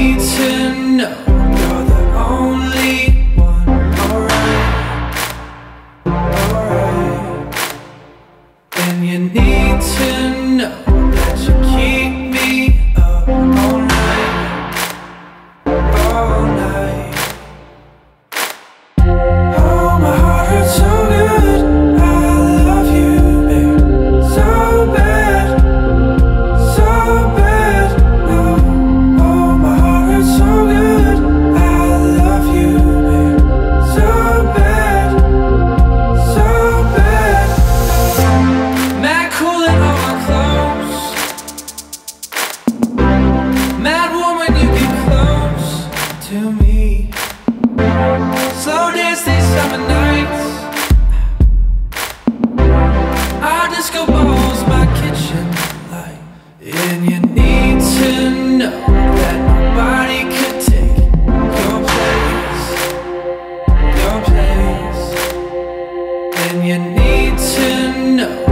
need to know you're the only one. Alright, alright. And you need to know that you keep. to me. Slow dance these summer nights. Our disco balls, my kitchen light, and you need to know that my body could take your place, your place, and you need to know.